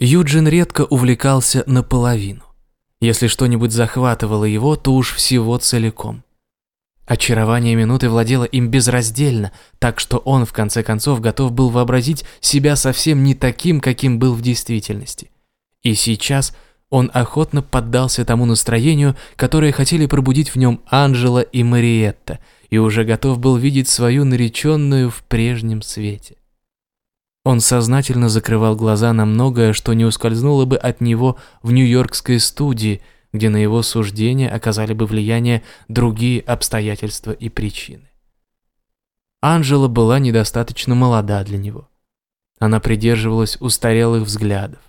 Юджин редко увлекался наполовину. Если что-нибудь захватывало его, то уж всего целиком. Очарование минуты владело им безраздельно, так что он, в конце концов, готов был вообразить себя совсем не таким, каким был в действительности. И сейчас он охотно поддался тому настроению, которое хотели пробудить в нем Анжела и Мариетта, и уже готов был видеть свою нареченную в прежнем свете. Он сознательно закрывал глаза на многое, что не ускользнуло бы от него в нью-йоркской студии, где на его суждение оказали бы влияние другие обстоятельства и причины. Анжела была недостаточно молода для него. Она придерживалась устарелых взглядов.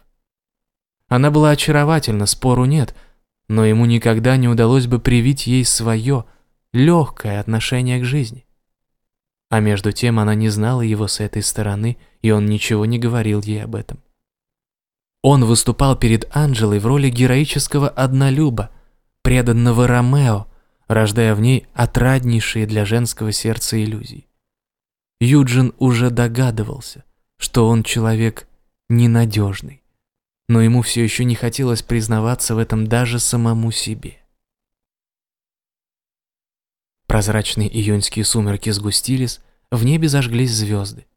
Она была очаровательна, спору нет, но ему никогда не удалось бы привить ей свое, легкое отношение к жизни. А между тем она не знала его с этой стороны, и он ничего не говорил ей об этом. Он выступал перед Анджелой в роли героического однолюба, преданного Ромео, рождая в ней отраднейшие для женского сердца иллюзии. Юджин уже догадывался, что он человек ненадежный, но ему все еще не хотелось признаваться в этом даже самому себе. Прозрачные июньские сумерки сгустились, в небе зажглись звезды.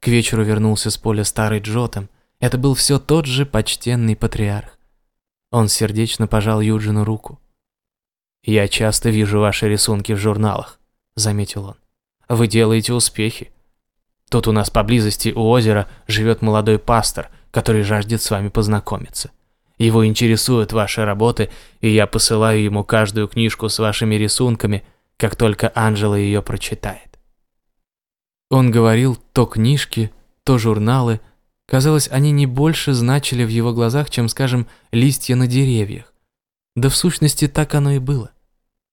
К вечеру вернулся с поля старый Джотем. Это был все тот же почтенный патриарх. Он сердечно пожал Юджину руку. «Я часто вижу ваши рисунки в журналах», — заметил он. «Вы делаете успехи. Тут у нас поблизости у озера живет молодой пастор, который жаждет с вами познакомиться. Его интересуют ваши работы, и я посылаю ему каждую книжку с вашими рисунками — как только Анжела ее прочитает. Он говорил то книжки, то журналы. Казалось, они не больше значили в его глазах, чем, скажем, листья на деревьях. Да в сущности так оно и было.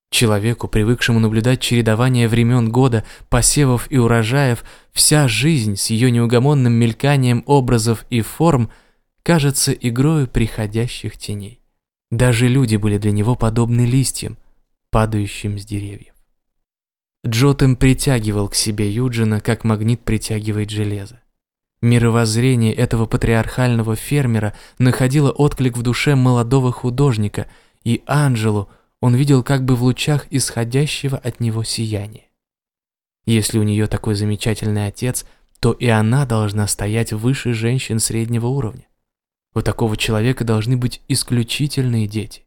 Человеку, привыкшему наблюдать чередование времен года, посевов и урожаев, вся жизнь с ее неугомонным мельканием образов и форм кажется игрою приходящих теней. Даже люди были для него подобны листьям, падающим с деревьев. Джотем притягивал к себе Юджина, как магнит притягивает железо. Мировоззрение этого патриархального фермера находило отклик в душе молодого художника, и Анжелу он видел как бы в лучах исходящего от него сияния. Если у нее такой замечательный отец, то и она должна стоять выше женщин среднего уровня. У такого человека должны быть исключительные дети.